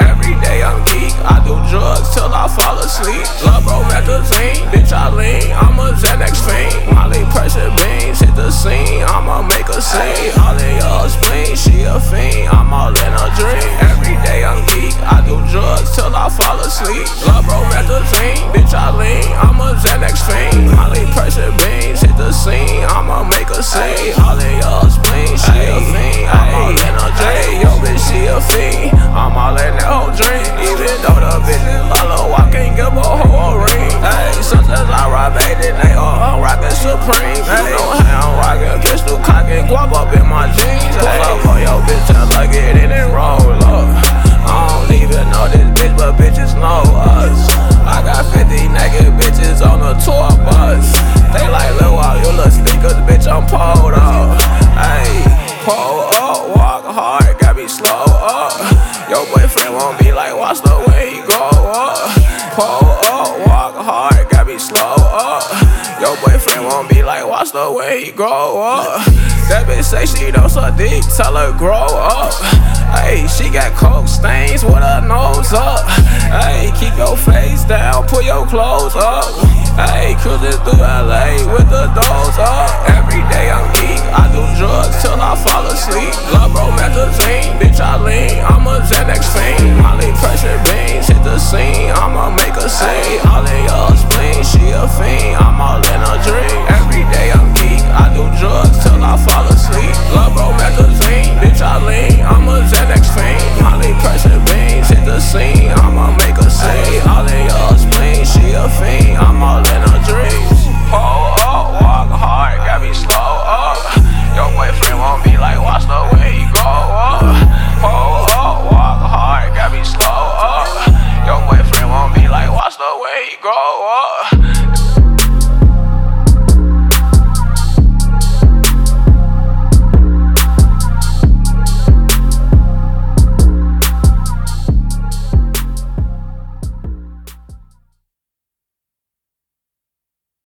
Every day I'm geek. I do drugs till I fall asleep. Love bitch I lean. I'm a Xanax fiend. Pressure beans hit the scene. I'ma make. All in your spleen, she a fiend. I'm all in a dream. Every day I'm geek. I do drugs till I fall asleep. Love the tour bus. They like, look, wow, you look stickers, bitch, I'm pulled up. Hey, pull up, walk hard, got me slow up. Your boyfriend won't be like, watch the way he grow up. Pull up, walk hard, got me slow up. Your boyfriend won't be like, watch the way he grow up. That bitch say she don't suck dick, tell her grow up. Hey, she got coke stains with her nose up. Hey, keep your face down, put your clothes up. Cruising through LA with the doors up. Every day I'm geek, I do drugs till I fall asleep. Love bro magazine, bitch I lean, I'm a Xanax fiend. Molly pressure beans, hit the scene,